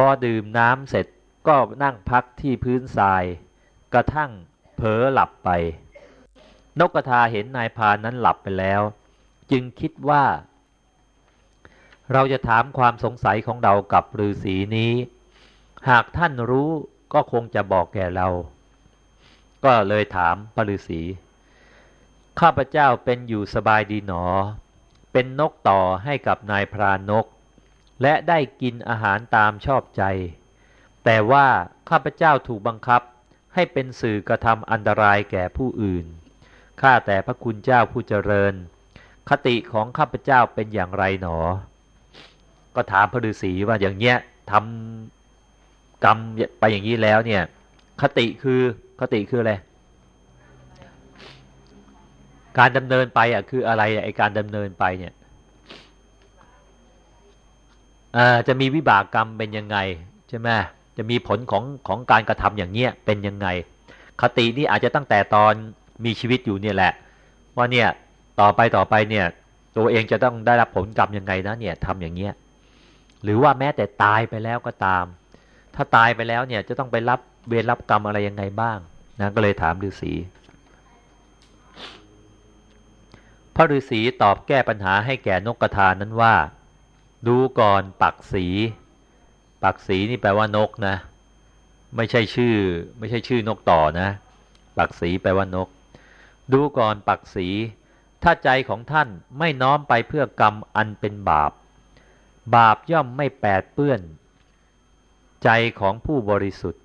พอดื่มน้ำเสร็จก็นั่งพักที่พื้นทราย กระทั่งเผลอหลับไป นกกระทาเห็นนายพานนั้นหลับไปแล้ว จึงคิดว่า เราจะถามความสงสัยของเรากับฤาษีนี้ หากท่านรู้ก็คงจะบอกแก่เรา ก็เลยถามพระฤาษีข้าพเจ้าเป็นอยู่สบายดีหนอ เป็นนกต่อให้กับนายพรานก และได้กินอาหารตามชอบใจ แต่ว่าข้าพเจ้าถูกบังคับให้เป็นสื่อกระทำอันตรายแก่ผู้อื่น ข้าแต่พระคุณเจ้าผู้เจริญ คติของข้าพเจ้าเป็นอย่างไรหนอ ก็ถามพระฤาษีว่าอย่างเงี้ยทำกรรมไปอย่างนี้แล้วเนี่ย คติคือคติคืออะไร การดำเนินไปอะคืออะไรไอการดำเนินไปเนี่ย จะมีวิบากกรรมเป็นยังไงใช่ไหมจะมีผลของของการกระทำอย่างเนี้ยเป็นยังไง คตินี่อาจจะตั้งแต่ตอนมีชีวิตอยู่เนี่ยแหละ ว่าเนี่ยต่อไปต่อไปเนี่ยตัวเองจะต้องได้รับผลกรรมยังไงนะเนี่ยทำอย่างเงี้ยหรือว่าแม้แต่ตายไปแล้วก็ตาม ถ้าตายไปแล้วเนี่ยจะต้องไปรับเวรรับกรรมอะไรยังไงบ้างนะก็เลยถามฤาษีพระฤาษีตอบแก้ปัญหาให้แก่นกกระทานั้นว่า ดูก่อนปักสีปักสีนี่แปลว่านกนะ ไม่ใช่ชื่อ ไม่ใช่ชื่อนกต่อนะ ปักสีแปลว่านก ดูก่อนปักสี ถ้าใจของท่านไม่น้อมไปเพื่อกรรมอันเป็นบาป บาปย่อมไม่แปดเปื้อน ใจของผู้บริสุทธิ์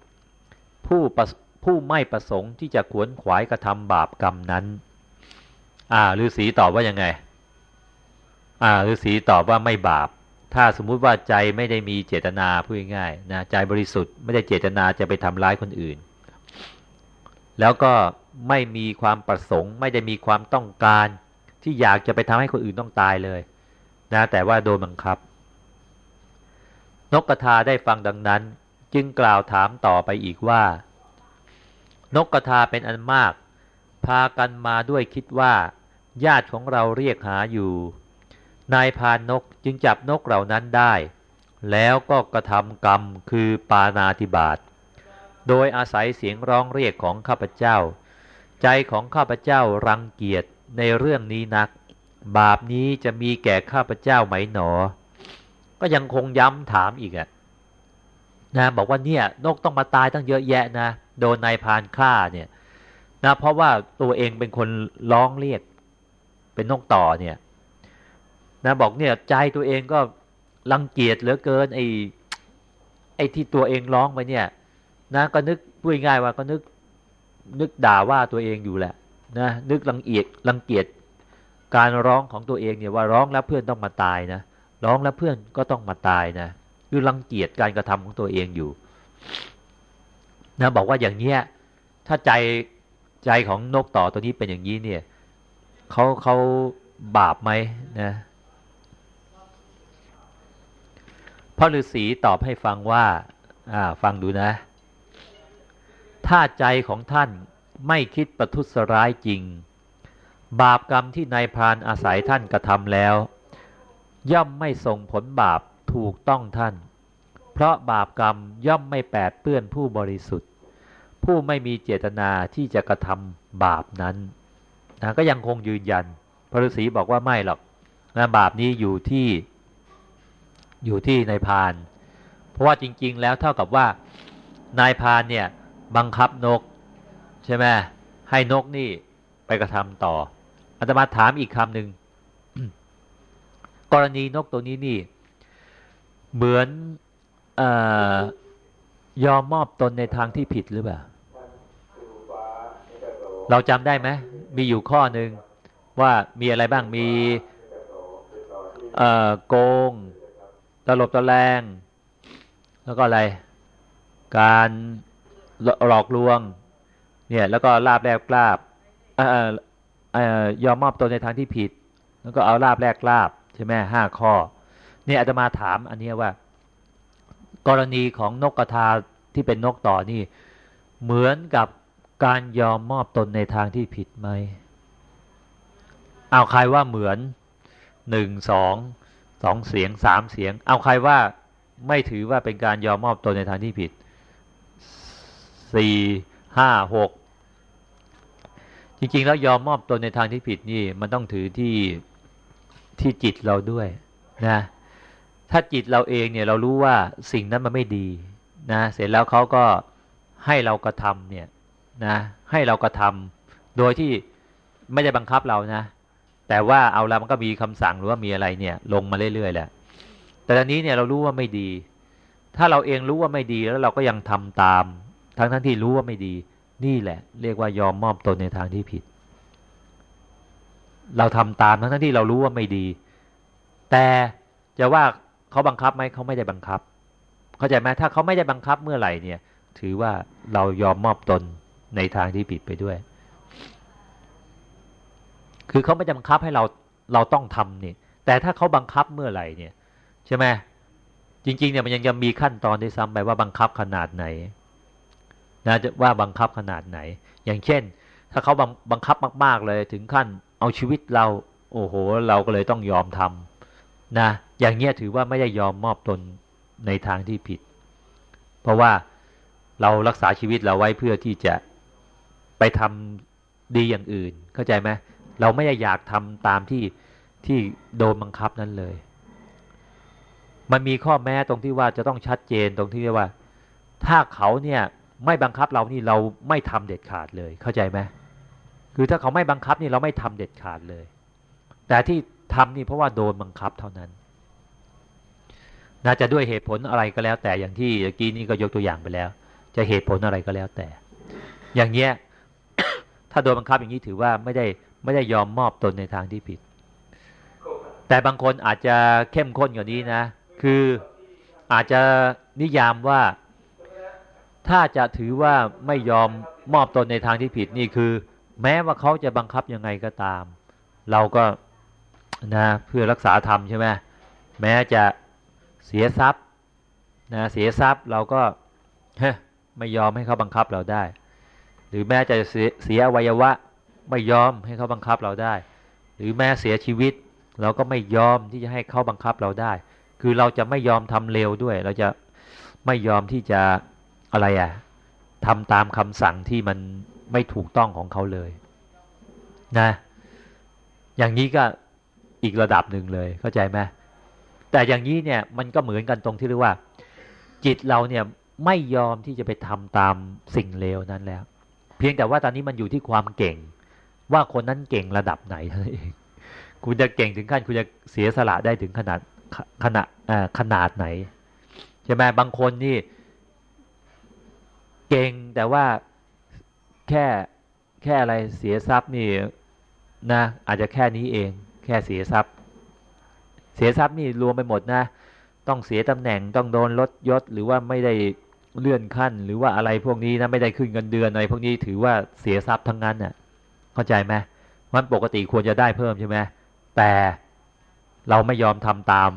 ผู้ผู้ไม่ประสงค์ที่จะขวนขวายกระทำบาปกรรมนั้น อ่าฤาษีตอบว่ายังไง อ่าฤาษีตอบว่าไม่บาป ถ้าสมมุติว่าใจไม่ได้มีเจตนาพูดง่ายๆนะใจบริสุทธิ์ไม่ได้เจตนาจะไปทำร้ายคนอื่น แล้วก็ไม่มีความประสงค์ ไม่ได้มีความต้องการที่อยากจะไปทำให้คนอื่นต้องตายเลยนะแต่ว่าโดนบังคับ นกกระทาได้ฟังดังนั้น จึงกล่าวถามต่อไปอีกว่า นกกระทาเป็นอันมาก พากันมาด้วยคิดว่า ญาติของเราเรียกหาอยู่ นายพานนกจึงจับนกเหล่านั้นได้ แล้วก็กระทำกรรมคือปานาธิบาต โดยอาศัยเสียงร้องเรียกของข้าพเจ้า ใจของข้าพเจ้ารังเกียจในเรื่องนี้นัก บาปนี้จะมีแก่ข้าพเจ้าไหมหนอ ก็ยังคงย้ำถามอีกอะนะบอกว่าเนี่ยนกต้องมาตายตั้งเยอะแยะนะ โดนนายพานฆ่าเนี่ยนะเพราะว่าตัวเองเป็นคนร้องเรียกเป็นนกต่อเนี่ย นะบอกเนี่ยใจตัวเองก็รังเกียจเหลือเกินไอ้ไอ้ที่ตัวเองร้องไปเนี่ยนะก็นึกพูดง่ายว่าก็นึกนึกด่าว่าตัวเองอยู่แหละนะนึกรังเกียจรังเกียจการร้องของตัวเองเนี่ยว่าร้องแล้วเพื่อนต้องมาตายนะร้องแล้วเพื่อนก็ต้องมาตายนะคือรังเกียจการกระทำของตัวเองอยู่นะบอกว่าอย่างเนี้ยถ้าใจใจของนกต่อตัวนี้เป็นอย่างนี้เนี่ยเขาเขาบาปไหมนะ พ่อฤาษีตอบให้ฟังว่าอ่าฟังดูนะ ถ้าใจของท่านไม่คิดประทุษร้ายจริง บาปกรรมที่นายพรานอาศัยท่านกระทำแล้ว ย่อมไม่ส่งผลบาปถูกต้องท่าน เพราะบาปกรรมย่อมไม่แปดเปื้อนผู้บริสุทธิ์ ผู้ไม่มีเจตนาที่จะกระทำบาปนั้นนะก็ยังคงยืนยันพระฤาษีบอกว่าไม่หรอกนะบาปนี้อยู่ที่ อยู่ที่นายพาน เพราะว่าจริง ๆ แล้วเท่ากับว่านายพานเนี่ยบังคับนกใช่ไหมให้นกนี่ไปกระทำต่ออาตมาถามอีกคำหนึ่งกรณีนกตัวนี้นี่ เหมือนอยอมมอบตนในทางที่ผิดหรือเปล่า เราจำได้ไหมมีอยู่ข้อหนึ่งว่ามีอะไรบ้างมีโกง ตลบตะแรงแล้วก็อะไร การหลอกลวง เนี่ยแล้วก็ลาบแลกลาบยอมมอบตนในทางที่ผิด แล้วก็เอาลาบแลกลาบใช่ไหมห้าข้อเนี่ยอาตมาถามอันนี้ว่า กรณีของนกกระทาที่เป็นนกต่อนี่ เหมือนกับการยอมมอบตนในทางที่ผิดไหมเอาใครว่าเหมือนหนึ่งสอง สองเสียงสามเสียง เอาใครว่าไม่ถือว่าเป็นการยอมมอบตนในทางที่ผิดสี่ห้าหกจริงๆ แล้วยอมมอบตนในทางที่ผิดนี่มันต้องถือที่ที่จิตเราด้วยนะถ้าจิตเราเองเนี่ยเรารู้ว่าสิ่งนั้นมันไม่ดีนะเสร็จแล้วเขาก็ให้เรากระทำเนี่ยนะให้เรากระทำโดยที่ไม่ได้บังคับเรานะ แต่ว่าเอาละมันก็มีคำสั่งหรือว่ามีอะไรเนี่ยลงมาเรื่อยๆแหละแต่ตอนนี้เนี่ยเรารู้ว่าไม่ดี ถ้าเราเองรู้ว่าไม่ดีแล้วเราก็ยังทำตาม ทั้งทั้งที่รู้ว่าไม่ดี นี่แหละ เรียกว่ายอมมอบตนในทางที่ผิด เราทำตามทั้งทั้งที่เรารู้ว่าไม่ดี แต่จะว่าเขาบังคับไหมเขาไม่ได้บังคับ เข้าใจไหมถ้าเขาไม่ได้บังคับเมื่อไหร่เนี่ย ถือว่าเรายอมมอบตนในทางที่ผิดไปด้วย คือเขาไม่จบังคับให้เราเราต้องทำนี่แต่ถ้าเขาบังคับเมื่อไหร่เนี่ยใช่ไหมจริงๆเนี่ยมันยังจะมีขั้นตอนที่ซ้ำไปว่าบังคับขนาดไหนนะจะว่าบังคับขนาดไหน อย่างเช่น ถ้าเขาบังบังคับมาก ๆเลยถึงขั้นเอาชีวิตเราโอ้โห เราก็เลยต้องยอมทำนะอย่างเงี้ยถือว่าไม่ได้ยอมมอบตนในทางที่ผิด เพราะว่าเรารักษาชีวิตเราไว้เพื่อที่จะไปทำดีอย่างอื่นเข้าใจไหม เราไม่ได้อยากทำตามที่ที่โดนบังคับนั้นเลย มันมีข้อแม้ตรงที่ว่าจะต้องชัดเจนตรงที่ว่า ถ้าเขาเนี่ยไม่บังคับเรานี่เราไม่ทำเด็ดขาดเลย เข้าใจไหมคือถ้าเขาไม่บังคับนี่เราไม่ทำเด็ดขาดเลย แต่ที่ทำนี่เพราะว่าโดนบังคับเท่านั้น น่าจะด้วยเหตุผลอะไรก็แล้ว แต่อย่างที่เมื่อกี้นี่ก็ยกตัวอย่างไปแล้ว จะเหตุผลอะไรก็แล้วแต่ อย่างเงี้ยถ้าโดนบังคับอย่างนี้ถือว่าไม่ได้ ไม่ได้ยอมมอบตนในทางที่ผิด แต่บางคนอาจจะเข้มข้นกว่านี้นะ คืออาจจะนิยามว่าถ้าจะถือว่าไม่ยอมมอบตนในทางที่ผิดนี่คือ แม้ว่าเขาจะบังคับยังไงก็ตาม เราก็นะเพื่อรักษาธรรมใช่ไหมแม้จะเสียทรัพย์นะเสียทรัพย์เราก็ไม่ยอมให้เขาบังคับเราได้ หรือแม้จะเสียอวัยวะ ไม่ยอมให้เขาบังคับเราได้ หรือแม้เสียชีวิต เราก็ไม่ยอมที่จะให้เขาบังคับเราได้ คือเราจะไม่ยอมทำเร็วด้วย เราจะไม่ยอมที่จะอะไรอะ่ะทำตามคำสั่งที่มันไม่ถูกต้องของเขาเลยนะ อย่างนี้ก็อีกระดับหนึ่งเลยเข้าใจไหมแต่อย่างนี้เนี่ยมันก็เหมือนกันตรงที่เรียกว่า จิตเราเนี่ยไม่ยอมที่จะไปทำตามสิ่งเลวนั้นแล้ว เพียงแต่ว่าตอนนี้มันอยู่ที่ความเก่ง ว่าคนนั้นเก่งระดับไหนเท่านั้นเองคุณจะเก่งถึงขั้นคุณจะเสียสละได้ถึงขนาดขนาดขนาดไหนใช่ไหมบางคนนี่ เก่งแต่ว่าแค่แค่อะไรเสียทรัพย์นี่นะอาจจะแค่นี้เอง แค่เสียทรัพย์ เสียทรัพย์นี่รวมไปหมดนะ ต้องเสียตำแหน่งต้องโดนลดยศ หรือว่าไม่ได้เลื่อนขั้น หรือว่าอะไรพวกนี้นะไม่ได้ขึ้นเงินเดือนอะไรพวกนี้ถือว่าเสียทรัพย์ทั้งนั้นน่ะ เข้าใจไหมมันปกติควรจะได้เพิ่มใช่ไหมแต่เราไม่ยอมทำตาม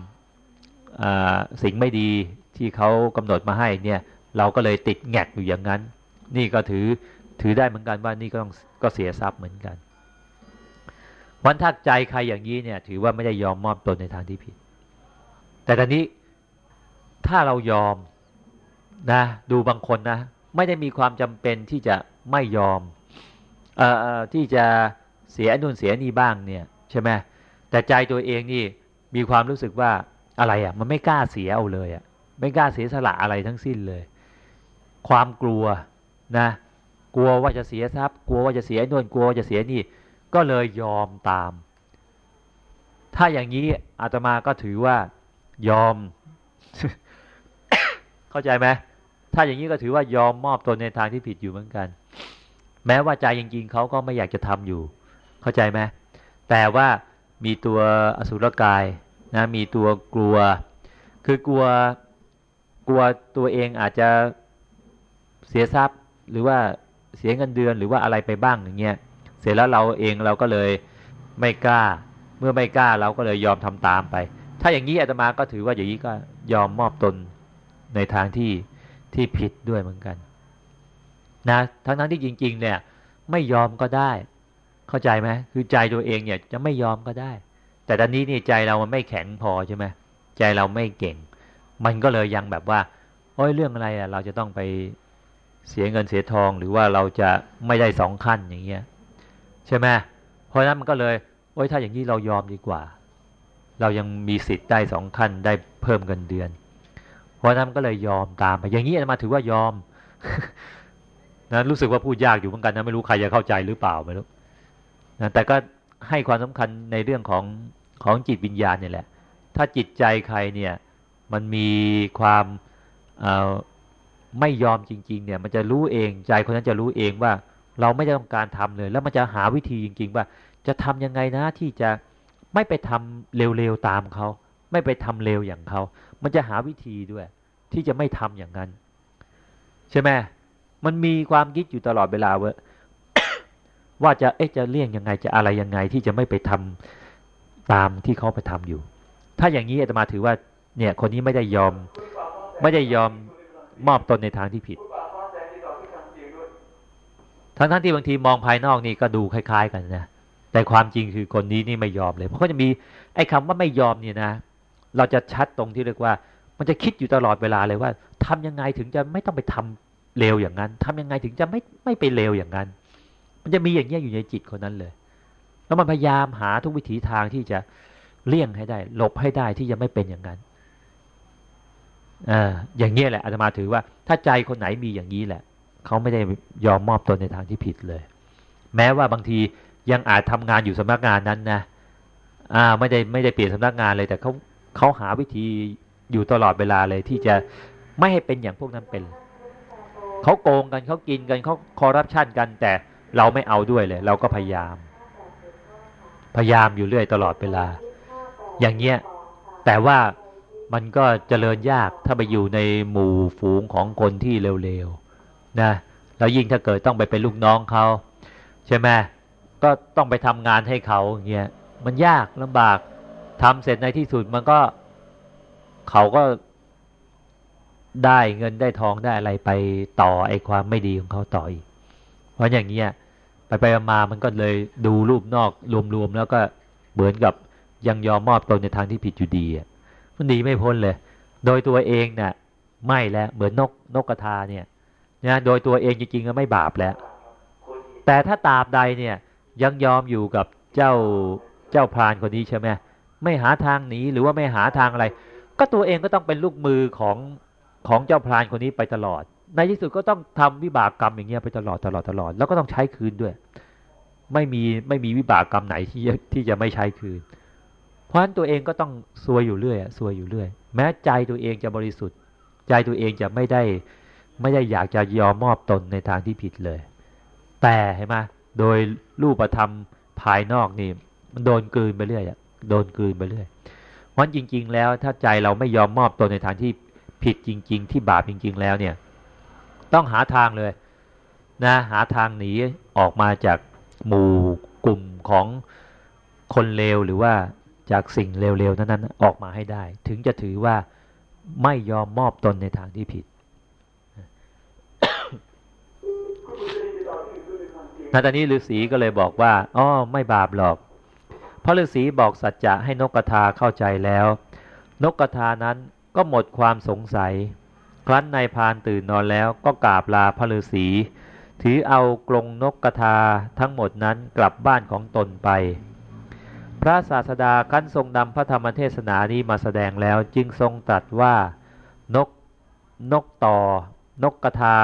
สิ่งไม่ดีที่เขากำหนดมาให้เนี่ย เราก็เลยติดแงกอยู่อย่างนั้น นี่ก็ถือถือได้เหมือนกันว่านี่ก็ต้องก็เสียทรัพย์เหมือนกันวันทักใจใครอย่างนี้เนี่ย ถือว่าไม่ได้ยอมมอบตนในทางที่ผิด แต่ตอนนี้ถ้าเรายอมนะ ดูบางคนนะ ไม่ได้มีความจำเป็นที่จะไม่ยอม ที่จะเสียนู่นเสียนี่บ้างเนี่ยใช่ไหมแต่ใจตัวเองนี่มีความรู้สึกว่าอะไรอะ่ะมันไม่กล้าเสียเอาเลยอะ่ะไม่กล้าเสียสละอะไรทั้งสิ้นเลย ความกลัวนะ กลัวว่าจะเสียทรัพย์ กลัวว่าจะเสียนู่นกลัวว่าจะเสียนี่ ก็เลยยอมตาม ถ้าอย่างนี้อาตมาก็ถือว่ายอม เข้าใจไหมถ้าอย่างนี้ก็ถือว่ายอมมอบตนในทางที่ผิดอยู่เหมือนกัน แม้ว่าใจจริงๆเขาก็ไม่อยากจะทำอยู่ เข้าใจไหมแต่ว่ามีตัวอสุรกายนะมีตัวกลัว คือกลัวกลัวตัวเองอาจจะเสียทรัพย์ หรือว่าเสียเงินเดือนหรือว่าอะไรไปบ้างอย่างเงี้ยเสร็จแล้วเราเองเราก็เลยไม่กล้า เมื่อไม่กล้าเราก็เลยยอมทำตามไป ถ้าอย่างนี้อาตมาก็ถือว่าอย่างนี้ก็ยอมมอบตนในทางที่ที่ผิดด้วยเหมือนกัน นะทั้งทั้งที่จริง ๆ เนี่ยไม่ยอมก็ได้ เข้าใจไหมคือใจตัวเองเนี่ยจะไม่ยอมก็ได้ แต่ตอนนี้นี่ใจเรามันไม่แข็งพอใช่ไหมใจเราไม่เก่ง มันก็เลยยังแบบว่าโอ้ยเรื่องอะไรอะเราจะต้องไปเสียเงินเสียทองหรือว่าเราจะไม่ได้สองขั้นอย่างเงี้ยใช่ไหมเพราะนั้นมันก็เลยโอ้ยถ้าอย่างนี้เรายอมดีกว่า เรายังมีสิทธิ์ได้สองขั้นได้เพิ่มเงินเดือน เพราะนั้นก็เลยยอมตามไปอย่างนี้มาถือว่ายอม นะรู้สึกว่าพูดยากอยู่เหมือนกันนะไม่รู้ใครจะเข้าใจหรือเปล่าไม่รู้นะแต่ก็ให้ความสำคัญในเรื่องของของจิตวิญญาณเนี่ยแหละ ถ้าจิตใจใครเนี่ยมันมีความไม่ยอมจริง ๆ เนี่ย มันจะรู้เองใจคนนั้นจะรู้เองว่าเราไม่ต้องการทำเลย แล้วมันจะหาวิธีจริง ๆ ว่าจะทำยังไงนะที่จะไม่ไปทำเร็วๆตามเขาไม่ไปทำเร็วอย่างเขา มันจะหาวิธีด้วย ที่จะไม่ทำอย่างนั้น ใช่ไหม มันมีความคิดอยู่ตลอดเวลาเว่าว่าจะเอ๊ะจะเลี่ยงยังไงจะอะไรยังไงที่จะไม่ไปทำตามที่เขาไปทำอยู่ ถ้าอย่างนี้อาตมาถือว่า เนี่ย คนนี้ไม่ได้ยอม ไม่ได้ยอมมอบตนในทางที่ผิด ทั้งทั้งที่บางทีมองภายนอกนี่ก็ดูคล้าย ๆ กันนะแต่ความจริงคือคนนี้นี่ไม่ยอมเลย เพราะเขาจะมีไอ้คำว่าไม่ยอมเนี่ยนะ เราจะชัดตรงที่เรียกว่า มันจะคิดอยู่ตลอดเวลาเลยว่าทำยังไงถึงจะไม่ต้องไปทำ เลวอย่างนั้นทำยังไงถึงจะไม่ไม่ไปเลวอย่างนั้น มันจะมีอย่างเงี้ยอยู่ในจิตคนนั้นเลย แล้วมันพยายามหาทุกวิถีทางที่จะเลี่ยงให้ได้ หลบให้ได้ที่จะไม่เป็นอย่างนั้นอ่าอย่างเงี้ยแหละอาตมาถือว่า ถ้าใจคนไหนมีอย่างนี้แหละ เขาไม่ได้ยอมมอบตนในทางที่ผิดเลย แม้ว่าบางทียังอาจทำงานอยู่สำนักงานนั้นนะอ่าไม่ได้ไม่ได้เปลี่ยนสำนักงานเลย แต่เขาเขาหาวิธีอยู่ตลอดเวลาเลยที่จะไม่ให้เป็นอย่างพวกนั้นเป็น เขาโกงกันเขากินกันเขาคอร์รัปชันกันแต่เราไม่เอาด้วยเลย เราก็พยายาม พยายามอยู่เรื่อยตลอดเวลา อย่างเงี้ยแต่ว่ามันก็เจริญยากถ้าไปอยู่ในหมู่ฝูงของคนที่เร็วๆนะแล้วยิ่งถ้าเกิดต้องไปเป็นลูกน้องเขาใช่ไหมก็ต้องไปทำงานให้เขาเงี้ยมันยากลำบากทำเสร็จในที่สุดมันก็เขาก็ ได้เงินได้ทองได้อะไรไปต่อไอ้ความไม่ดีของเขาต่ออีก เพราะอย่างเงี้ยไปไปมามันก็เลยดูรูปนอกรวมๆแล้วก็เหมือนกับยังยอมมอบตนในทางที่ผิดอยู่ดีอะมันดีไม่พ้นเลย โดยตัวเองเนะ่ยไม่แล้วเหมือนนกนกกระทาเนี่ยนะโดยตัวเองจริงๆก็ไม่บาปแล้ว แต่ถ้าตาบใดเนี่ยยังยอมอยู่กับเจ้าเจ้าพรานคนนี้ใช่ไหมไม่หาทางหนีหรือว่าไม่หาทางอะไร ก็ตัวเองก็ต้องเป็นลูกมือของ ของเจ้าพรานคนนี้ไปตลอด ในที่สุดก็ต้องทำวิบากกรรมอย่างเงี้ยไปตลอดตลอดตลอด แล้วก็ต้องใช้คืนด้วย ไม่มีไม่มีวิบากกรรมไหนที่ที่จะไม่ใช้คืน เพราะฉะนั้นตัวเองก็ต้องซวยอยู่เรื่อยซวยอยู่เรื่อย แม้ใจตัวเองจะบริสุทธิ์ ใจตัวเองจะไม่ได้ ไม่ได้อยากจะยอมมอบตนในทางที่ผิดเลย แต่เห็นไหมโดยรูปธรรมภายนอกนี่มันโดนกลืนไปเรื่อยอะโดนกลืนไปเรื่อยเพราะจริง ๆ แล้วถ้าใจเราไม่ยอมมอบตนในทางที่ ผิดจริง ๆ ที่บาปจริง ๆ แล้วเนี่ย ต้องหาทางเลยนะหาทางหนีออกมาจากหมู่กลุ่มของคนเลวหรือว่าจากสิ่งเร็วๆนั้นๆออกมาให้ได้ ถึงจะถือว่าไม่ยอมมอบตนในทางที่ผิดนาตอนนี้ฤาษีก็เลยบอกว่าอ๋อไม่บาปหรอก เพราะฤาษีบอกสัจจะให้นกกระทาเข้าใจแล้ว นกกระทานั้น ก็หมดความสงสัย ครั้นนายพานตื่นนอนแล้วก็กราบลาพระฤาษีถือเอากรงนกกระทาทั้งหมดนั้นกลับบ้านของตนไป พระศาสดาขั้นทรงนำพระธรรมเทศนานี้มาแสดงแล้วจึงทรงตรัสว่านกนกต่อ นกกระทา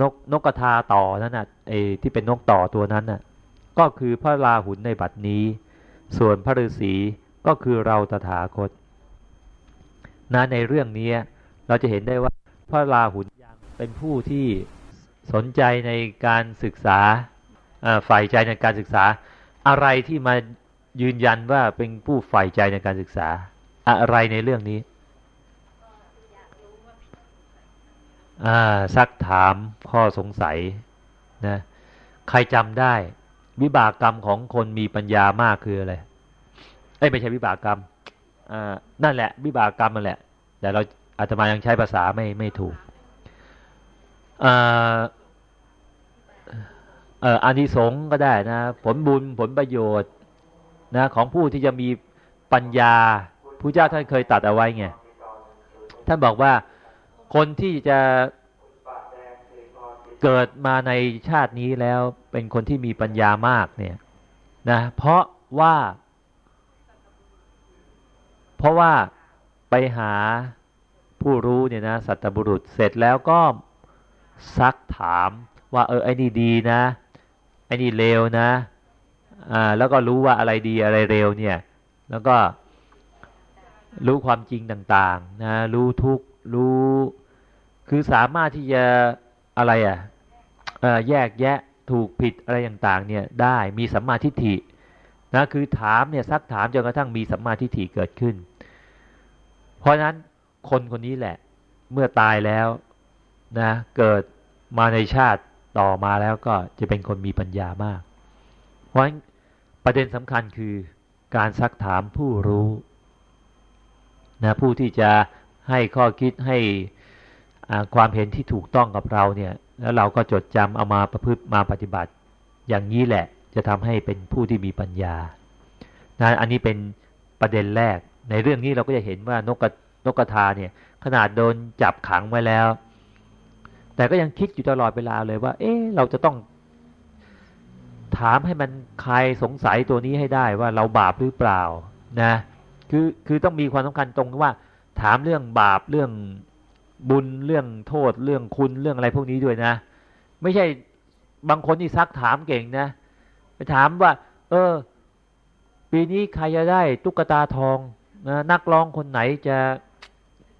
นกนกกระทาต่อนั่นน่ะไอ้ที่เป็นนกต่อตัวนั้นน่ะก็คือพระราหุลในบัดนี้ ส่วนพระฤาษีก็คือเราตถาคต นะในเรื่องนี้เราจะเห็นได้ว่าพระราหุลยังเป็นผู้ที่สนใจในการศึกษาฝ่ายใจในการศึกษา อะไรที่มายืนยันว่าเป็นผู้ฝ่ายใจในการศึกษา อะไรในเรื่องนี้ซักถามข้อสงสัยนะใครจำได้ วิบากกรรมของคนมีปัญญามากคืออะไร เอ้ไม่ใช่วิบากกรรม นั่นแหละวิบากกรรมนั่นแหละ แต่เราอาตมายังใช้ภาษาไม่ไม่ถูกอ่ออานิสงส์ก็ได้นะ ผลบุญผลประโยชน์นะของผู้ที่จะมีปัญญาผู้เจ้าท่านเคยตัดเอาไว้ไงท่านบอกว่าคนที่จะเกิดมาในชาตินี้แล้วเป็นคนที่มีปัญญามากเนี่ยนะเพราะว่า เพราะว่าไปหาผู้รู้เนี่ยนะสัตบุรุษเสร็จแล้วก็ซักถามว่าเออไอ้นี่ดีนะไอ้นี่เลวนะอ่าแล้วก็รู้ว่าอะไรดีอะไรเร็วเนี่ย แล้วก็รู้ความจริงต่างๆนะรู้ทุกรู้คือสามารถที่จะอะไรอะแยกแยะถูกผิดอะไรต่างๆเนี่ยได้มีสัมมาทิฏฐินะคือถามเนี่ยซักถามจนกระทั่งมีสัมมาทิฏฐิเกิดขึ้น เพราะฉะนั้นคนคนนี้แหละ เมื่อตายแล้วนะเกิดมาในชาติต่อมาแล้วก็จะเป็นคนมีปัญญามาก เพราะฉะนั้นประเด็นสำคัญคือการซักถามผู้รู้นะผู้ที่จะให้ข้อคิดให้ความเห็นที่ถูกต้องกับเราเนี่ยแล้วเราก็จดจำเอามาประพฤติมาปฏิบัติ อย่างนี้แหละจะทำให้เป็นผู้ที่มีปัญญานะอันนี้เป็นประเด็นแรก ในเรื่องนี้เราก็จะเห็นว่านกกนกกระทาเนี่ย ขนาดโดนจับขังไว้แล้ว แต่ก็ยังคิดอยู่ตลอดเวลาเลยว่า เอ๊ะเราจะต้อง ถามให้มันใครสงสัยตัวนี้ให้ได้ว่าเราบาปหรือเปล่านะคือคือต้องมีความสำคัญตรงว่า ถามเรื่องบาปเรื่องบุญเรื่องโทษเรื่องคุณเรื่องอะไรพวกนี้ด้วยนะ ไม่ใช่บางคนที่ซักถามเก่งนะ ไปถามว่า เออ ปีนี้ใครจะได้ตุ๊กตาทอง นะนักร้องคนไหนจะ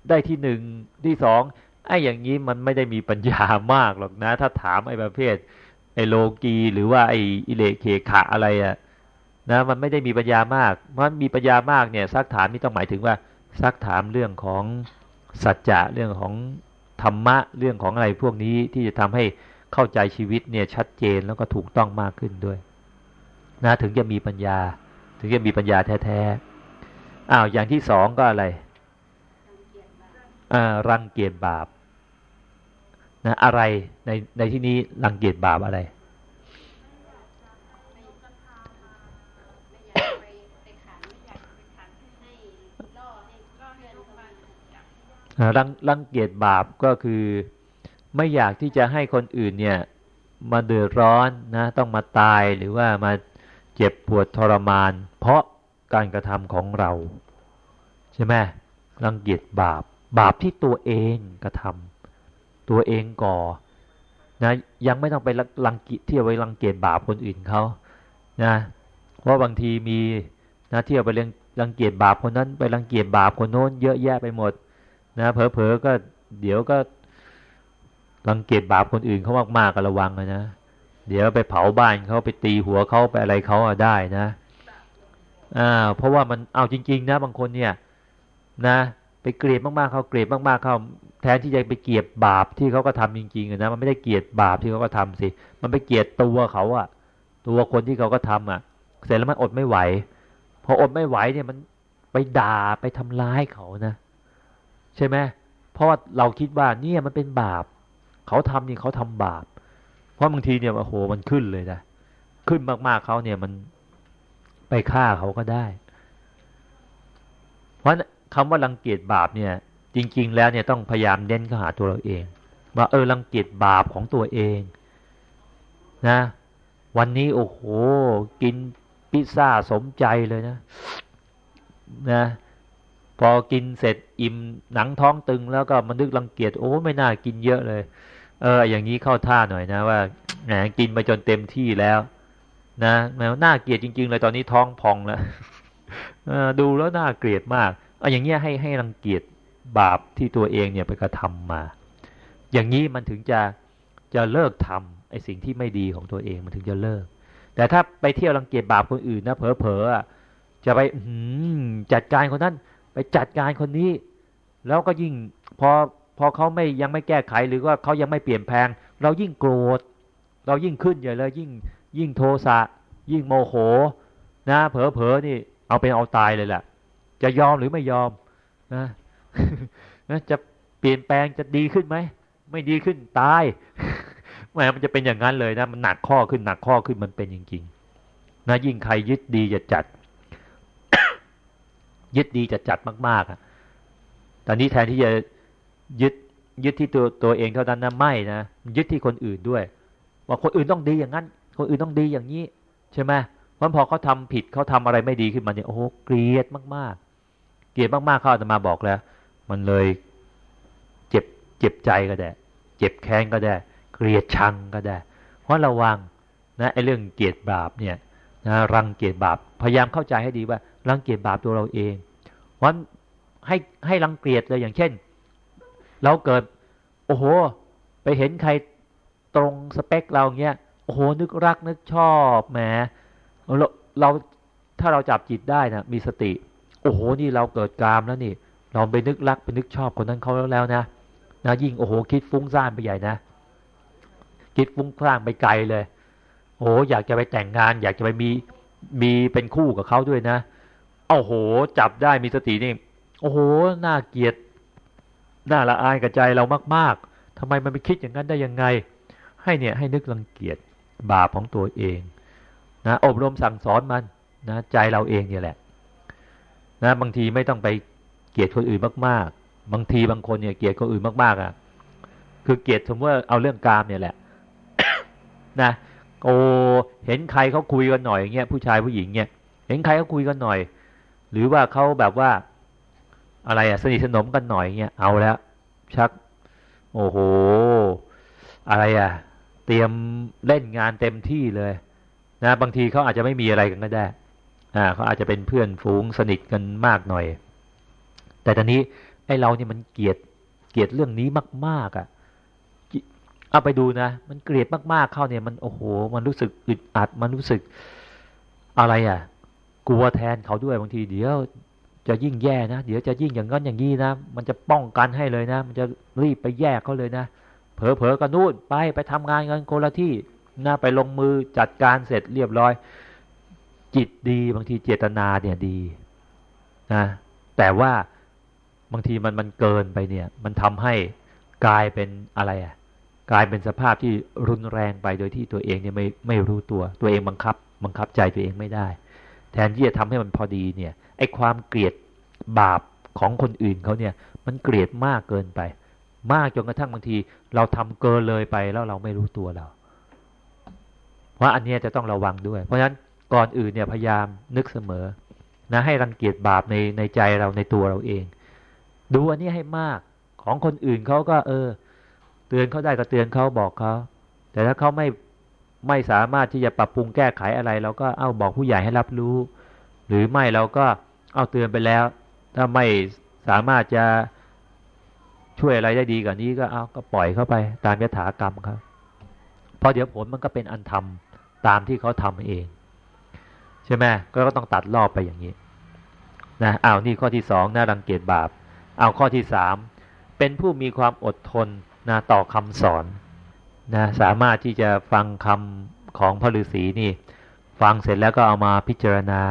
ได้ที่หนึ่งที่สองไอ้อย่างนี้มันไม่ได้มีปัญญามากหรอกนะ ถ้าถามไอ้ประเภท ไอ้โลกีหรือว่าไอ้อิเลเคขะอะไรอะนะมันไม่ได้มีปัญญามาก มันมีปัญญามากเนี่ยซักถามนี่ต้องหมายถึงว่าซักถามเรื่องของสัจจะเรื่องของธรรมะเรื่องของอะไรพวกนี้ที่จะทำให้เข้าใจชีวิตเนี่ยชัดเจนแล้วก็ถูกต้องมากขึ้นด้วยนะถึงจะมีปัญญา ถึงจะมีปัญญาแท้ๆ อ้าวอย่างที่สองก็อะไรอ่ารังเกียจบาปนะอะไรในในที่นี้รังเกียจบาปอะไร รังรังเกียจบาปก็คือไม่อยากที่จะให้คนอื่นเนี่ยมาเดือดร้อนนะต้องมาตายหรือว่ามาเจ็บปวดทรมาน เพราะ การกระทำของเรา ใช่ไหมรังเกียจบาป บาปที่ตัวเองกระทำตัวเองก่อนะยังไม่ต้องไปรังเกียจที่เอาไว้รังเกียจบาปคนอื่นเขานะเพราะบางทีมีนะที่เอาไปรังเกียจบาปคนนั้นไปรังเกียจบาปคนโน้นเยอะแยะไปหมดนะเผลอๆก็เดี๋ยวก็รังเกียจบาปคนอื่นเขามากๆก็ระวังนะ เดี๋ยวไปเผาบ้านเขาไปตีหัวเขาไปอะไรเขาได้นะ อ่าเพราะว่ามันเอาจริง ๆ นะ บางคนเนี่ยนะ ไปเกลียดมากๆเขาเกลียดมากๆเขาแทนที่จะไปเกลียดบาปที่เขาก็ทำจริงๆนะมันไม่ได้เกลียดบาปที่เขาก็ทำสิ มันไปเกลียดตัวเขาอะตัวคนที่เขาก็ทำอะเสร็จแล้วมันอดไม่ไหวพออดไม่ไหวเนี่ยมันไปด่าไปทำร้ายเขานะ ใช่ไหมเพราะว่าเราคิดว่าเนี่ยมันเป็นบาป เขาทำนี่เขาทำบาป เพราะบางทีเนี่ยโอ้โหมันขึ้นเลยนะขึ้นมากๆเขาเนี่ยมัน ไปฆ่าเขาก็ได้ เพราะคำว่ารังเกียจบาปเนี่ย จริง ๆ แล้วเนี่ยต้องพยายามเน้นเข้าหาตัวเราเอง ว่าเออรังเกียจบาปของตัวเอง นะ วันนี้โอ้โหกินพิซซ่าสมใจเลยนะ นะพอกินเสร็จอิ่มหนังท้องตึงแล้วก็มันนึกรังเกียจโอ้ไม่น่ากินเยอะเลย เออ อย่างนี้เข้าท่าหน่อยนะว่าแหมกินไปจนเต็มที่แล้ว นะแมวน่าเกลียดจริง ๆ เลยตอนนี้ท้องพองแล้วดูแล้วน่าเกลียดมากเอาอย่างเงี้ยให้ให้รังเกียจบาปที่ตัวเองเนี่ยไปกระทำมา อย่างนี้มันถึงจะจะเลิกทำไอ้สิ่งที่ไม่ดีของตัวเองมันถึงจะเลิก แต่ถ้าไปเที่ยวรังเกียจบาปคนอื่นนะเผลอๆจะไปจัดการคนนั้นไปจัดการคนนี้ แล้วก็ยิ่งพอพอเขาไม่ยังไม่แก้ไขหรือว่าเขายังไม่เปลี่ยนแปลง เรายิ่งโกรธ เรายิ่งขึ้นใหญ่เลยยิ่ง ยิ่งโทสะยิ่งโมโหนะเผลอเผลอนี่ เอาเป็นเอาตายเลยแหละจะยอมหรือไม่ยอมนะนะจะเปลี่ยนแปลงจะดีขึ้นไหมไม่ดีขึ้นตายแหมมันจะเป็นอย่างนั้นเลยนะมันหนักข้อขึ้นหนักข้อขึ้นมันเป็นจริงๆนะยิ่งใครยึดดีจะจัด ยึดดีจะจัดมากๆอะตอนนี้แทนที่จะยึดยึดที่ตัวตัวเองเท่านั้นนะไม่นะยึดที่คนอื่นด้วย ว่าคนอื่นต้องดีอย่างนั้น คนอื่นต้องดีอย่างนี้ ใช่ไหมเพราะพอเขาทาผิดเขาทำอะไรไม่ดีขึ้นมาเนี่ยโอ้โหเกลียดมาก ๆ เกลียดมากๆเขาจะมาบอกแล้ว มันเลยเจ็บเจ็บใจก็ได้ เจ็บแค้นก็ได้ เกลียดชังก็ได้ เพราะระวังนะไอ้เรื่องเกลียดบาปเนี่ยนะรังเกียจบาปพยายามเข้าใจให้ดีว่ารังเกียจบาปตัวเราเองเพราะให้ให้รังเกียจเลยอย่างเช่น เราเกิด โอ้โห ไปเห็นใครตรงสเปคเราเงี้ย โอ้โหนึกรักนึกชอบแหมเราเราถ้าเราจับจิตได้นะมีสติ โอ้โหนี่เราเกิดกามแล้วนี่ เราไปนึกรักไปนึกชอบคนนั้นเขาแล้วแล้วนะนะยิ่งโอ้โหคิดฟุ้งซ่านไปใหญ่นะคิดฟุ้งซ่านไปไกลเลยโอ้อยากจะไปแต่งงาน อยากจะไปมีมีเป็นคู่กับเขาด้วยนะโอ้โห จับได้มีสตินี่โอ้โหน่าเกลียดน่าละอายกับใจเรามาก ๆทำไมมันไปคิดอย่างนั้นได้ยังไง ให้เนี่ยให้นึกรังเกียจ บาปของตัวเองนะอบรมสั่งสอนมันนะใจเราเองเนี่ยแหละนะบางทีไม่ต้องไปเกลียดคนอื่นมากๆ บางทีบางคนเนี่ยเกลียดคนอื่นมากๆอะคือเกลียดสมมติว่าเอาเรื่องกามเนี่ยแหละนะโอ้เห็นใครเขาคุยกันหน่อยอย่างเงี้ยผู้ชายผู้หญิงเนี่ยเห็นใครเขาคุยกันหน่อย หรือว่าเขาแบบว่าอะไรอะสนิทสนมกันหน่อยเงี้ยเอาแล้ว ชัก โอ้โห อะไรอะ เตรียมเล่นงานเต็มที่เลยนะบางทีเขาอาจจะไม่มีอะไรกันก็ได้อ่าเขาอาจจะเป็นเพื่อนฝูงสนิทกันมากหน่อย แต่ตอนนี้ไอ้เราเนี่ยมันเกลียดเกลียดเรื่องนี้มากๆอะ่ะเอาไปดูนะ มันเกลียดมากๆเข้าเนี่ยมันโอ้โห มันรู้สึกอึดอัด มันรู้สึกอะไรอะ กลัวแทนเขาด้วยบางทีเดี๋ยวจะยิ่งแย่นะ เดี๋ยวจะยิ่งอย่างนั้นอย่างนี้นะ มันจะป้องกันให้เลยนะ มันจะรีบไปแยกเขาเลยนะ เผลอเผลอก็นู่นไปไปทำงานกันคนละที่นะไปลงมือจัดการเสร็จเรียบร้อย จิตดีบางทีเจตนาเนี่ยดีนะแต่ว่าบางทีมันมันเกินไปเนี่ย มันทำให้กลายเป็นอะไรอะกลายเป็นสภาพที่รุนแรงไปโดยที่ตัวเองเนี่ยไม่ไม่รู้ตัวตัวเองบังคับ บังคับใจตัวเองไม่ได้ แทนที่จะทำให้มันพอดีเนี่ยไอ้ความเกลียดบาปของคนอื่นเขาเนี่ย มันเกลียดมากเกินไป มากจนกระทั่งบางที เราทำเกินเลยไปแล้วเราไม่รู้ตัวเราว่าอันนี้จะต้องระวังด้วย เพราะฉะนั้นก่อนอื่นเนี่ยพยายามนึกเสมอนะให้รังเกียจบาปในในใจเราในตัวเราเอง ดูอันนี้ให้มากของคนอื่นเขาก็ เออ เตือนเขาได้ก็เตือนเขาบอกเขาแต่ถ้าเขาไม่ไม่สามารถที่จะปรับปรุงแก้ไขอะไรเราก็เอาบอกผู้ใหญ่ให้รับรู้ หรือไม่เราก็เอาเตือนไปแล้ว ถ้าไม่สามารถจะ ช่วยอะไรได้ดีกว่านี้ก็เอาก็ปล่อยเข้าไป ตามยถากรรมครับพอเดี๋ยวผลมันก็เป็นอันทำตามที่เขาทำเอง ใช่ไหมก็ต้องตัดรอบไปอย่างนี้นะเอานี่ข้อที่สองน่ารังเกียจบาป เอาข้อที่สามเป็นผู้มีความอดทนนะต่อคำสอนนะสามารถที่จะฟังคำของพระฤาษีนี่ ฟังเสร็จแล้วก็เอามาพิจารณา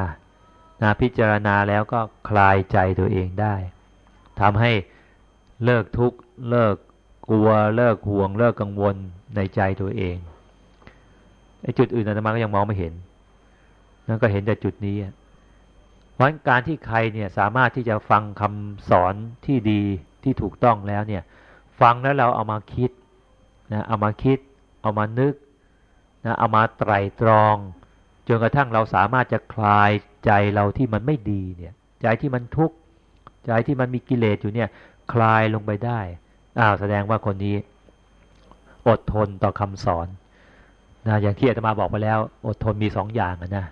นะพิจารณาแล้วก็คลายใจตัวเองได้ทำให้ เลิกทุกข์เลิกกลัวเลิกห่วง เลิกกังวลในใจตัวเองไอ้จุดอื่นอาตมาก็ยังมองไม่เห็นนั่นก็เห็นแต่จุดนี้เพราะการที่ใครเนี่ยสามารถที่จะฟังคำสอนที่ดีที่ถูกต้องแล้วเนี่ย ฟังแล้วเราเอามาคิดนะเอามาคิด เอามานึกนะเอามาไตรตรองจนกระทั่งเราสามารถจะคลายใจเราที่มันไม่ดีเนี่ย ใจที่มันทุกข์ใจที่มันมีกิเลสอยู่เนี่ย คลายลงไปได้อ้าวแสดงว่าคนนี้ อดทนต่อคำสอนนะอย่างที่อาตมาบอกไปแล้ว อดทนมีสองอย่างนะ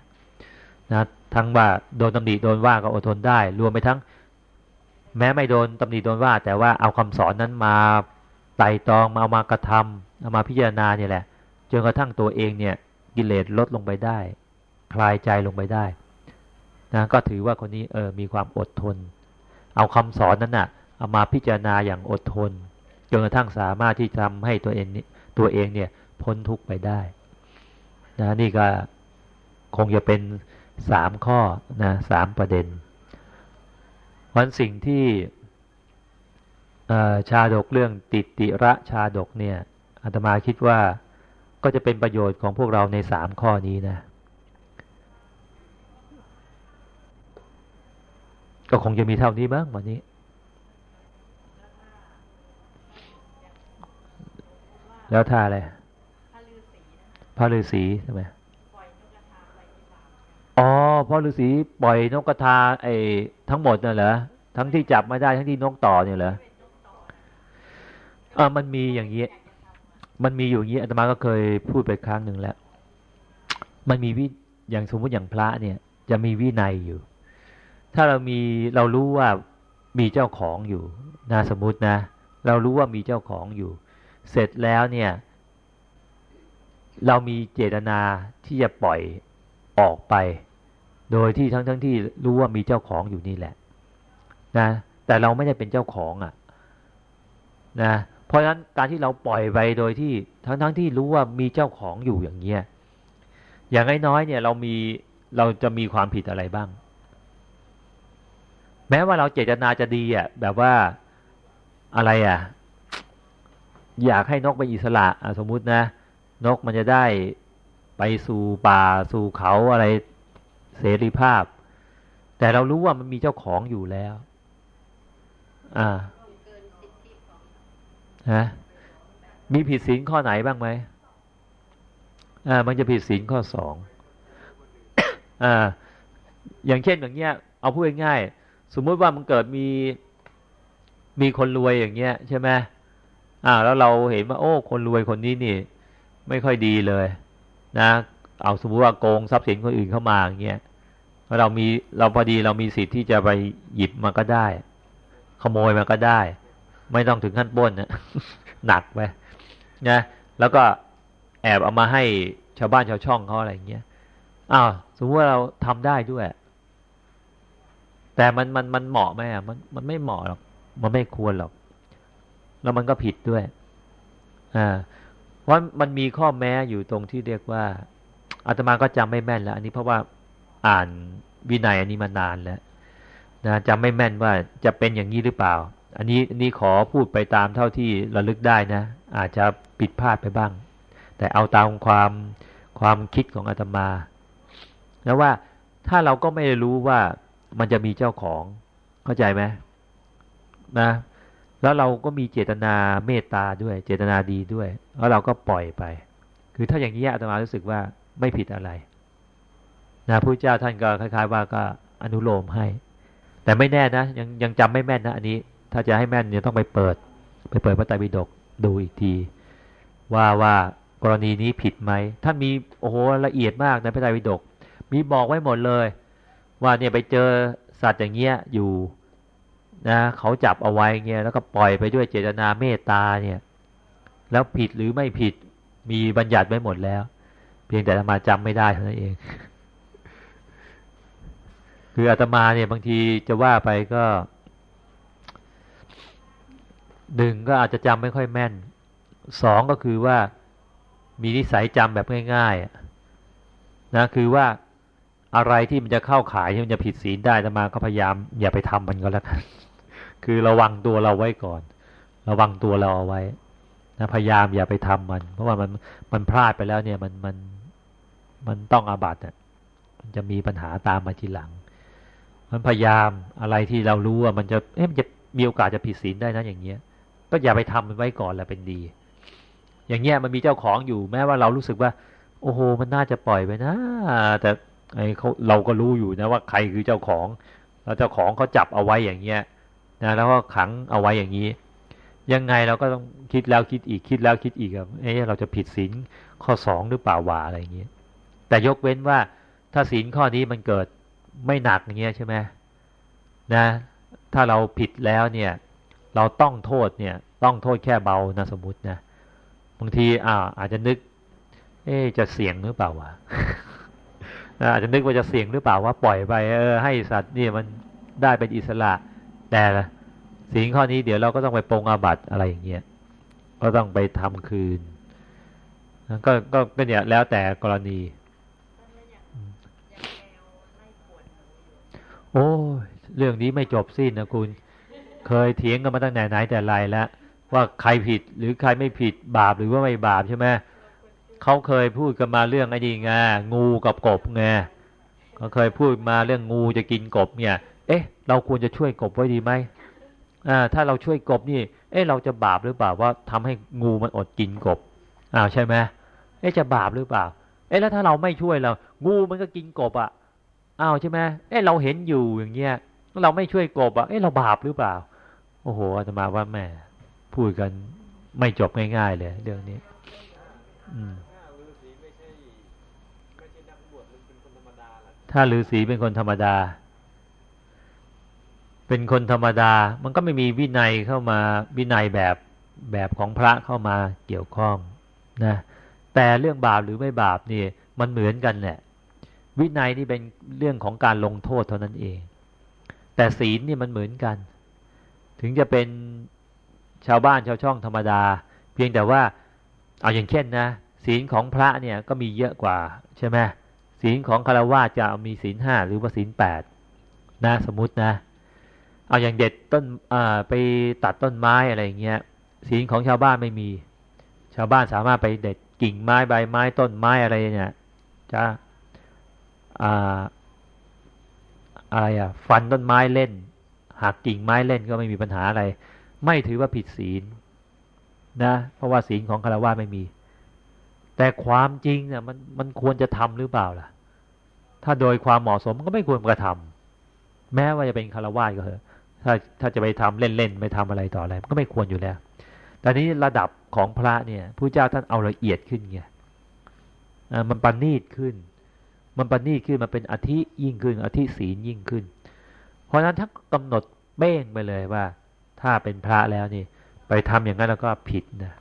นะทั้งว่าโดนตำหนิโดนว่าก็อดทนได้ รวมไปทั้ง แม้ไม่โดนตำหนิโดนว่า แต่ว่าเอาคำสอนนั้นมาไต่ตองมาเอามากระทำเอามาพิจารณาเนี่ยแหละจนกระทั่งตัวเองเนี่ยกิเลสลดลงไปได้ คลายใจลงไปได้นะก็ถือว่าคนนี้เออมีความอดทน เอาคำสอนนั้นนะ่ะ เอามาพิจารณาอย่างอดทนจนกระทั่งสามารถที่ทำให้ตัวเองตัวเองเนี่ยพ้นทุกข์ไปได้นะนี่ก็คงจะเป็นสามข้อนะสามประเด็นวันสิ่งที่ชาดกเรื่องติติระชาดกเนี่ยอาตมาคิดว่าก็จะเป็นประโยชน์ของพวกเราในสามข้อนี้นะก็คงจะมีเท่านี้บ้างวันนี้ แล้วทาอะไรพระฤาษีใช่ไหมอ๋อพ่อฤาษีปล่อยนกกระทาไอ้ทั้งหมดน่ะเหรอทั้งที่จับไม่ได้ทั้งที่นกต่อเนี่ยเหรออ่ามันมีอย่างเงี้ยมันมีอยู่อย่างเงี้ยอาตมาก็เคยพูดไปครั้งหนึ่งแล้ว มันมีวิอย่างสมมติอย่างพระเนี่ย จะมีวินัยอยู่ ถ้าเรามีเรารู้ว่ามีเจ้าของอยู่นะสมมตินะ เรารู้ว่ามีเจ้าของอยู่ เสร็จแล้วเนี่ย เรามีเจตนาที่จะปล่อยออกไป โดยที่ทั้งทั้งที่รู้ว่ามีเจ้าของอยู่นี่แหละ นะ แต่เราไม่ได้เป็นเจ้าของอะ่ะ นะ เพราะฉะนั้นการที่เราปล่อยไปโดยที่ทั้งทั้งที่รู้ว่ามีเจ้าของอยู่อย่างเงี้ยอย่างน้อยๆเนี่ยเรามีเราจะมีความผิดอะไรบ้าง แม้ว่าเราเจตนาจะดีอะแบบว่าอะไรอะ อยากให้นกเป็นอิสระสมมุตินะ นกมันจะได้ไปสู่ป่าสู่เขาอะไรเสรีภาพ แต่เรารู้ว่ามันมีเจ้าของอยู่แล้ว อ่าฮะมีผิดศีลข้อไหนบ้างไหมอ่า มันจะผิดศีลข้อสองอ่า อย่างเช่นอย่างเงี้ย เอาพูดง่ายๆสมมุติว่ามันเกิดมีมีคนรวยอย่างเงี้ย ใช่ไหม อ่า แล้วเราเห็นว่าโอ้ คนรวยคนนี้นี่ ไม่ค่อยดีเลย นะ เอาสมมติว่าโกงทรัพย์สินคนอื่นเข้ามาอย่างเงี้ยเรามีเราพอดีเรามีสิทธิ์ที่จะไปหยิบมาก็ได้ ขโมยมาก็ได้ ไม่ต้องถึงขั้นป้นนะหนักไปนะแล้วก็แอบเอามาให้ชาวบ้านชาวช่องเขาอะไรอย่างเงี้ยอ้าวสมมติว่าเราทำได้ด้วย แต่มันมันมันเหมาะไหมอะมันมันไม่เหมาะหรอก มันไม่ควรหรอก แล้วมันก็ผิดด้วยอ่าว่ามันมีข้อแม้อยู่ตรงที่เรียกว่าอาตมาก็จำไม่แม่นแล้ว อันนี้เพราะว่าอ่านวินัยอันนี้มานานแล้วนะจำไม่แม่นว่าจะเป็นอย่างนี้หรือเปล่า อันนี้อันนี้ขอพูดไปตามเท่าที่ระลึกได้นะ อาจจะผิดพลาดไปบ้าง แต่เอาตามความความคิดของอาตมา แล้วว่าถ้าเราก็ไม่รู้ว่ามันจะมีเจ้าของเข้าใจไหมนะ แล้วเราก็มีเจตนาเมตตาด้วย เจตนาดีด้วย แล้วเราก็ปล่อยไป คือถ้าอย่างนี้อาตมารู้สึกว่าไม่ผิดอะไรนะพระเจ้าท่านก็คล้าย ๆ ว่าก็อนุโลมให้ แต่ไม่แน่นะ ยังยังจำไม่แม่นนะอันนี้ ถ้าจะให้แม่นเนี่ยต้องไปเปิด ไปเปิดพระไตรปิฎกดูอีกที ว่าว่ากรณีนี้ผิดไหมท่านมีโอ้โหละเอียดมากในพระไตรปิฎกมีบอกไว้หมดเลย ว่าเนี่ยไปเจอสัตว์อย่างเงี้ยอยู่ นะเขาจับเอาไว้เงี้ยแล้วก็ปล่อยไปด้วยเจตนาเมตตาเนี่ย แล้วผิดหรือไม่ผิดมีบัญญัติไว้หมดแล้ว เพียงแต่อาตมาจำไม่ได้เท่านั้นเอง คืออาตมาเนี่ยบางทีจะว่าไปก็หนึ่งก็อาจจะจำไม่ค่อยแม่นสองก็คือว่ามีนิสัยจำแบบง่ายๆนะคือว่าอะไรที่มันจะเข้าขายที่มันจะผิดศีลได้อาตมาก็พยายามอย่าไปทำมันก็แล้วกัน คือระวังตัวเราไว้ก่อน ระวังตัวเราเอาไว้นะพยายามอย่าไปทำมัน เพราะว่ามันมันพลาดไปแล้วเนี่ยมันมันมันต้องอาบัติอะมันจะมีปัญหาตามมาทีหลัง มันพยายามอะไรที่เรารู้ว่ามันจะเอ๊ะมันจะมีโอกาสจะผิดศีลได้นะอย่างเงี้ย ก็อย่าไปทำมันไว้ก่อนแหละเป็นดี อย่างเงี้ยมันมีเจ้าของอยู่แม้ว่าเรารู้สึกว่า โอ้โหมันน่าจะปล่อยไปนะ แต่ไอเขาเราก็รู้อยู่นะว่าใครคือเจ้าของแล้วเจ้าของเขาจับเอาไว้อย่างเงี้ย นะแล้วก็ขังเอาไว้อย่างนี้ ยังไงเราก็ต้องคิดแล้วคิดอีกคิดแล้วคิดอีกเอ๊ะเราจะผิดศีลข้อสองหรือเปล่าวาอะไรอย่างเงี้ แต่ยกเว้นว่าถ้าศีลข้อนี้มันเกิดไม่หนักอย่างเงี้ยใช่ไหมนะ ถ้าเราผิดแล้วเนี่ย เราต้องโทษเนี่ย ต้องโทษแค่เบานะสมมตินะบางทีอ่าอาจจะนึก เอ๊จะเสี่ยงหรือเปล่าวะอาจจะนึกว่าจะเสี่ยงหรือเปล่าว่าปล่อยไปเออให้สัตว์เนี่ยมันได้เป็นอิสระ แต่สิ่งข้อนี้เดี๋ยวเราก็ต้องไปปรงอาบัตอะไรอย่างเงี้ยก็ต้องไปทำคืนก็ก็เนี่ยแล้วแต่กรณี โอ้เรื่องนี้ไม่จบสิ้นนะคุณ เคยเถียงกันมาตั้งแต่ไหนแต่ไรแล้วว่าใครผิดหรือใครไม่ผิดบาปหรือว่าไม่บาปใช่ไหมเขาเคยพูดกันมาเรื่องไอ้นี่ไงงูกับกบไงเขาเคยพูดมาเรื่องงูจะกินกบเนี่ย เอ๊ะ เราควรจะช่วยกบไว้ดีไหมอ่าถ้าเราช่วยกบนี่ เอ๊ะเราจะบาปหรือเปล่าว่าทำให้งูมันอดกินกบอ้าวใช่ไหมเอ๊ะจะบาปหรือเปล่า เอ๊ะแล้วถ้าเราไม่ช่วยเรา งูมันก็กินกบอะอ้าวใช่ไหมเอ๊ะเราเห็นอยู่อย่างเงี้ยเราไม่ช่วยกบอะเอ๊ะเราบาปหรือเปล่า โอ้โหอาตมาว่าแม่พูดกันไม่จบง่ายๆเลยเรื่องนี้ อืมถ้าฤาษีเป็นคนธรรมดา เป็นคนธรรมดา มันก็ไม่มีวินัยเข้ามาวินัยแบบแบบของพระเข้ามาเกี่ยวข้องนะแต่เรื่องบาปหรือไม่บาปนี่มันเหมือนกันแหละวินัยนี่เป็นเรื่องของการลงโทษเท่านั้นเอง แต่ศีลนี่มันเหมือนกัน ถึงจะเป็นชาวบ้านชาวช่องธรรมดา เพียงแต่ว่าเอาอย่างเช่นนะศีลของพระเนี่ยก็มีเยอะกว่าใช่ไหมศีลของคารวะจะมีศีลห้าหรือว่าศีลแปดนะสมมตินะ เอาอย่างเด็ดต้นไปตัดต้นไม้อะไรเงี้ยศีลของชาวบ้านไม่มี ชาวบ้านสามารถไปเด็ดกิ่งไม้ใบไม้ต้นไม้อะไรเนี่ยจะอะไรอะฟันต้นไม้เล่นหักกิ่งไม้เล่นก็ไม่มีปัญหาอะไร ไม่ถือว่าผิดศีลนะเพราะว่าศีลของคารวะไม่มี แต่ความจริงเนี่ยมันมันควรจะทำหรือเปล่าล่ะ ถ้าโดยความเหมาะสมมันก็ไม่ควรกระทำแม้ว่าจะเป็นคารวะก็เถอะ ถ้าถ้าจะไปทำเล่นๆไม่ทำอะไรต่ออะไรก็ไม่ควรอยู่แล้วแต่นี้ระดับของพระเนี่ยผู้เจ้าท่านเอาละเอียดขึ้นไงมันปณีตขึ้น มันปณีตขึ้นมันเป็นอธิยิ่งขึ้น อธิศีลยิ่งขึ้น เพราะฉะนั้นถ้ากำหนดเบ้งไปเลยว่า ถ้าเป็นพระแล้วนี่ ไปทำอย่างนั้นแล้วก็ผิดนะ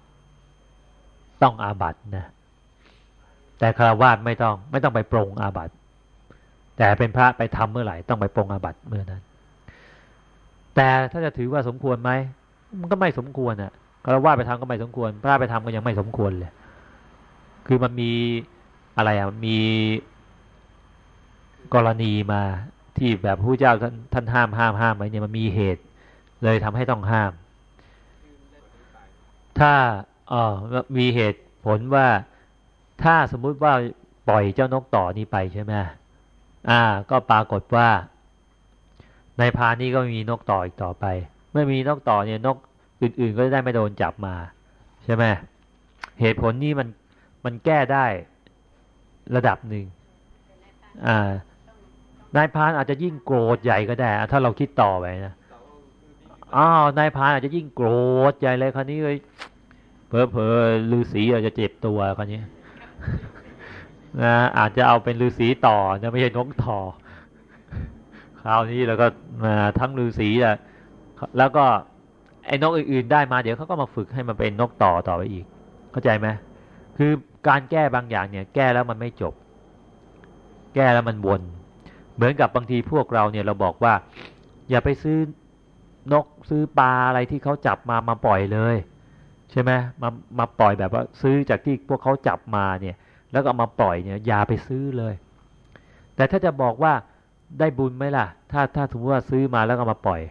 ต้องอาบัตินะ แต่คารวาสไม่ต้องไม่ต้องไปปรงอาบัติแต่เป็นพระไปทำเมื่อไหร่ต้องไปปรงอาบัติเมื่อนั้น แต่ถ้าจะถือว่าสมควรไหมมันก็ไม่สมควรอะคารวาไปทำก็ไม่สมควร พระไปทำก็ยังไม่สมควรเลย คือมันมีอะไรอะมีกรณีมาที่แบบผู้เจ้าท่านท่านห้ามห้ามห้ามไว้เนี่ยมันมีเหตุ เลยทำให้ต้องห้าม ถ้าอ๋อมีเหตุผลว่าถ้าสมมุติว่าปล่อยเจ้านกต่อนี้ไปใช่ไหมอ่า ก็ปรากฏว่า ในพานนี้ก็ไม่มีนกต่ออีกต่อไป เมื่อมีนกต่อเนี่ยนกอื่น ๆ ก็ได้ไม่โดนจับมา ใช่ไหมเหตุผลนี้มันมันแก้ได้ระดับหนึ่งอ่านายพานอาจจะยิ่งโกรธใหญ่ก็ได้ ถ้าเราคิดต่อไปนะอ้าวนายพานอาจจะยิ่งโกรธใหญ่เลยคราวนี้เลยเพอเพอลือสีอาจจะเจ็บตัวคราวนี้นะอาจจะเอาเป็นฤาษีต่อนะไม่ใช่นกต่อ ราวนี้แล้วก็มาทั้งฤาษีอะแล้วก็ไอ้นกอื่นๆได้มาเดี๋ยวเขาก็มาฝึกให้มันเป็นนกต่อต่อไปอีก เข้าใจไหมคือการแก้บางอย่างเนี่ย แก้แล้วมันไม่จบ แก้แล้วมันวน เหมือนกับบางทีพวกเราเนี่ยเราบอกว่า อย่าไปซื้อนกซื้อปลาอะไรที่เขาจับมามาปล่อยเลย ใช่ไหมมามาปล่อยแบบว่าซื้อจากที่พวกเขาจับมาเนี่ย แล้วก็มาปล่อยเนี่ยอย่าไปซื้อเลย แต่ถ้าจะบอกว่า ได้บุญไหมล่ะ ถ้าถ้าสมมติว่าซื้อมาแล้วก็มาปล่อย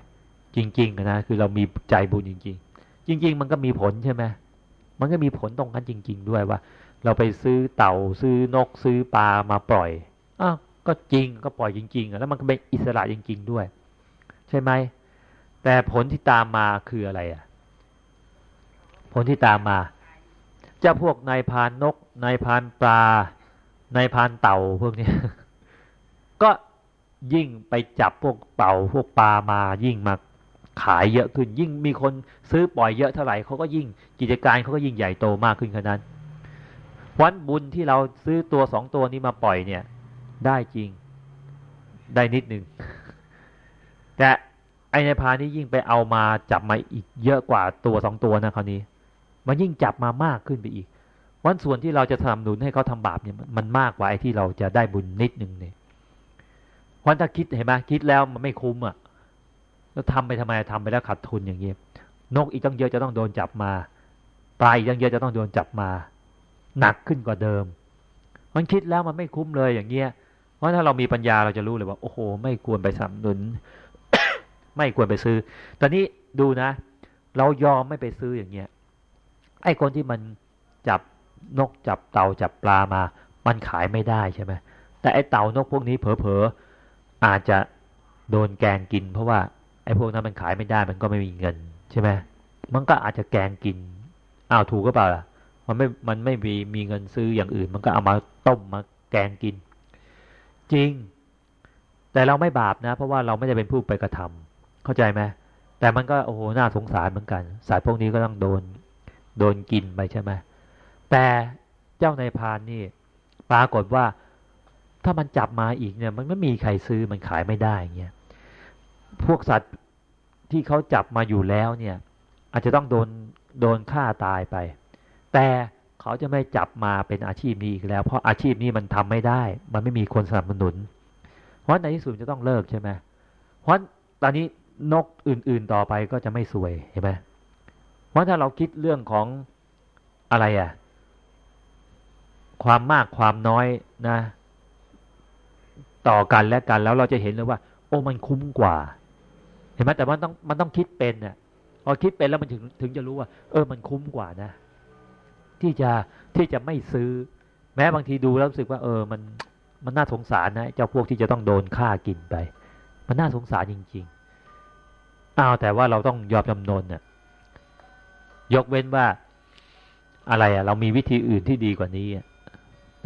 จริงๆนะคือเรามีใจบุญจริง ๆ จริง ๆ มันก็มีผลใช่ไหมมันก็มีผลตรงกันจริง ๆ ด้วยว่า เราไปซื้อเต่าซื้อนกซื้อปลามาปล่อยอ้าวก็จริงก็ปล่อยจริง ๆ แล้วมันก็เป็นอิสระจริง ๆ ด้วย ใช่ไหมแต่ผลที่ตามมาคืออะไรอะ ผลที่ตามมาจะพวกนายพานนกนายพานปลานายพานเต่าพวกนี้ก็ ยิ่งไปจับพวกเต่าพวกปลามายิ่งมาขายเยอะขึ้น ยิ่งมีคนซื้อปล่อยเยอะเท่าไหร่เขาก็ยิ่งกิจการเขาก็ยิ่งใหญ่โตมากขึ้นขนาดนั้นวันบุญที่เราซื้อตัวสองตัวนี้มาปล่อยเนี่ย ได้จริงได้นิดหนึ่งแต่ไอในพานี้ยิ่งไปเอามาจับมาอีกเยอะกว่าตัวสองตัวนะคราวนี้ มันยิ่งจับมามากขึ้นไปอีกวันส่วนที่เราจะทำหนุนให้เขาทำบาปเนี่ยมันมากกว่าไอ้ที่เราจะได้บุญนิดนึงเนี่ย วันถ้าคิดเห็นไหมคิดแล้วมันไม่คุ้มอะแล้วทำไปทำไมทำไปแล้วขาดทุนอย่างเงี้ยนกอีกตั้งเยอะจะต้องโดนจับมาปลาอีกตั้งเยอะจะต้องโดนจับมา หนักขึ้นกว่าเดิม มันคิดแล้วมันไม่คุ้มเลยอย่างเงี้ยเพราะถ้าเรามีปัญญาเราจะรู้เลยว่า โอ้โห ไม่ควรไปสนับสนุน ไม่ควรไปซื้อ ตอนนี้ดูนะ เรายอมไม่ไปซื้ออย่างเงี้ยไอ้คนที่มันจับนกจับเต่าจับปลามา มันขายไม่ได้ใช่ไหมแต่ไอ้เต่านกพวกนี้เผลอๆ อาจจะโดนแกงกิน เพราะว่าไอ้พวกนั้นมันขายไม่ได้มันก็ไม่มีเงินใช่ไหมมันก็อาจจะแกงกินอ้าวถูกก็เปล่าล่ะมันไม่มันไม่มีมีเงินซื้ออย่างอื่น มันก็เอามาต้มมาแกงกิน จริง แต่เราไม่บาปนะ เพราะว่าเราไม่ได้เป็นผู้ไปกระทำเข้าใจไหมแต่มันก็โอ้โหน่าสงสารเหมือนกัน สายพวกนี้ก็ต้องโดนโดนกินไปใช่ไหมแต่เจ้าในพานนี่ปรากฏว่า ถ้ามันจับมาอีกเนี่ย มันไม่มีใครซื้อมันขายไม่ได้เงี้ยพวกสัตว์ที่เขาจับมาอยู่แล้วเนี่ย อาจจะต้องโดนโดนฆ่าตายไป แต่เขาจะไม่จับมาเป็นอาชีพนี้อีกแล้ว เพราะอาชีพนี้มันทำไม่ได้ มันไม่มีคนสนับสนุน เพราะในที่สุดจะต้องเลิกใช่ไหมเพราะตอนนี้นกอื่น ๆต่อไปก็จะไม่สวยเห็นไหมเพราะถ้าเราคิดเรื่องของอะไรอะความมากความน้อยนะ ต่อกันและกันแล้วเราจะเห็นเลยว่า โอ้มันคุ้มกว่า เห็นไหมแต่มันต้องมันต้องคิดเป็นเนี่ยพอคิดเป็นแล้วมันถึงถึงจะรู้ว่า เออมันคุ้มกว่านะ ที่จะที่จะไม่ซื้อ แม้บางทีดูแล้วรู้สึกว่า เออมันมันน่าสงสารนะเจ้าพวกที่จะต้องโดนฆ่ากินไป มันน่าสงสารจริงๆอ้าวแต่ว่าเราต้องยอมจำนนเนี่ยยกเว้นว่าอะไรอะเรามีวิธีอื่นที่ดีกว่านี้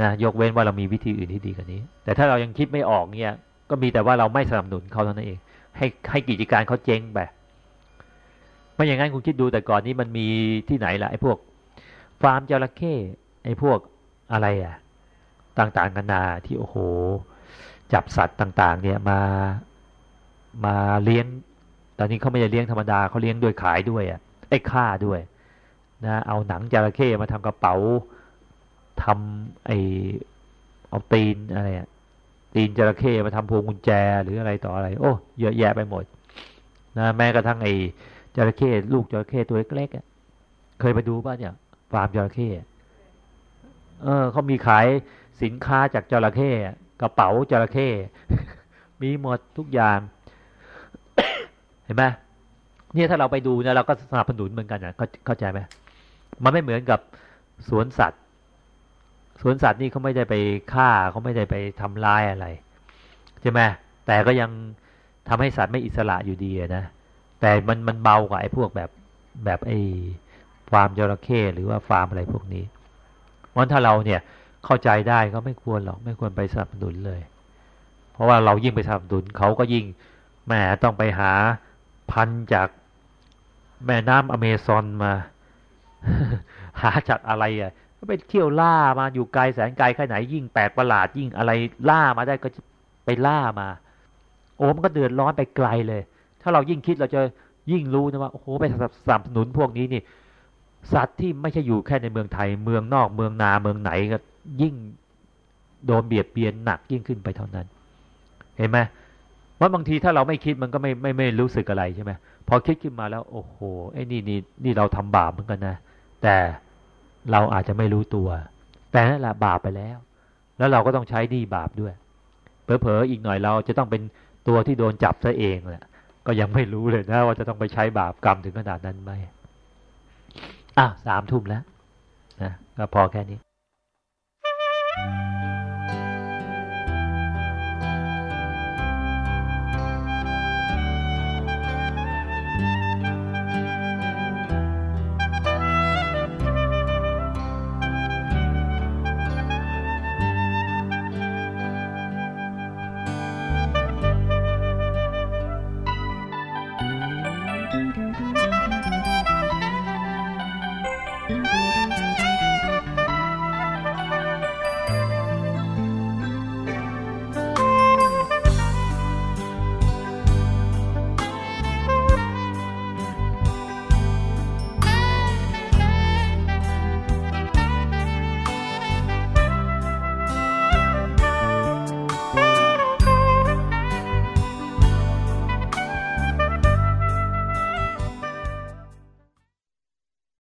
นะยกเว้นว่าเรามีวิธีอื่นที่ดีกว่านี้ แต่ถ้าเรายังคิดไม่ออกเนี่ย ก็มีแต่ว่าเราไม่สนับสนุนเขาเท่านั้นเอง ให้ให้กิจการเขาเจ๊งไปไม่อย่างนั้นคุณคิดดูแต่ก่อนนี้มันมีที่ไหนล่ะไอ้พวกฟาร์มจระเข้ไอ้พวกอะไรอะ ต่างๆกันานาที่โอ้โห จับสัตว์ต่าง ๆ เนี่ยมามาเลี้ยง ตอนนี้เขาไม่ได้เลี้ยงธรรมดาเขาเลี้ยงด้วยขายด้วยอะไอ้ฆ่าด้วยนะเอาหนังจระเข้มาทำกระเป๋า ทำไอเอาตีนอะไรอะตีนจระเข้มาทำพวงกุญแจหรืออะไรต่ออะไร โอ้เยอะแยะไปหมดนะแม้กระทั่งไอจระเข้ลูกจระเข้ตัวเล็กๆเคยไปดูป่ะเนี่ยฟาร์มจระเข้เออเขามีขายสินค้าจากจระเข้กระเป๋าจระเข้มีหมดทุกอย่าง เห็นไหมเนี่ยถ้าเราไปดูเนี่ยเราก็สนับสนุนเหมือนกันนะเข้าใจไหมมันไม่เหมือนกับสวนสัตว์ สวนสัตว์นี่เขาไม่ได้ไปฆ่าเขาไม่ได้ไปทำร้ายอะไรใช่ไหมแต่ก็ยังทำให้สัตว์ไม่อิสระอยู่ดีนะแต่มันมันเบากว่าไอ้พวกแบบแบบไอ้ฟาร์มจระเข้หรือว่าฟาร์มอะไรพวกนี้เพราะถ้าเราเนี่ยเข้าใจได้ก็ไม่ควรหรอกไม่ควรไปสนับสนุนเลย เพราะว่าเรายิ่งไปสนับสนุนเขาก็ยิ่งแหมต้องไปหาพันจากแม่น้ำอเมซอนมา หาจากอะไรอะ ก็ไปเที่ยวล่ามาอยู่ไกลแสนไกลแค่ไหนยิ่งแปลกประหลาดยิ่งอะไรล่ามาได้ก็ไปล่ามา โอ้มันก็เดือดร้อนไปไกลเลย ถ้าเรายิ่งคิดเราจะยิ่งรู้นะว่าโอ้โหไปสนับสนุนพวกนี้นี่ สัตว์ที่ไม่ใช่อยู่แค่ในเมืองไทย เมืองนอกเมืองนาเมืองไหนก็ยิ่งโดนเบียดเบียนหนักยิ่งขึ้นไปเท่านั้น เห็นไหมว่าบางทีถ้าเราไม่คิดมันก็ไม่ไม่ไม่รู้สึกอะไรใช่ไหมพอคิดขึ้นมาแล้ว โอ้โหไอ้นี่นี่นี่เราทำบาปเหมือนกันนะ แต่ เราอาจจะไม่รู้ตัว แต่นั่นแหละบาปไปแล้ว แล้วเราก็ต้องใช้ดีบาปด้วยเผลอๆอีกหน่อยเราจะต้องเป็นตัวที่โดนจับซะเองแหละก็ยังไม่รู้เลยนะว่าจะต้องไปใช้บาปกรรมถึงขนาดนั้นไหมอะสามทุ่มแล้วนะก็พอแค่นี้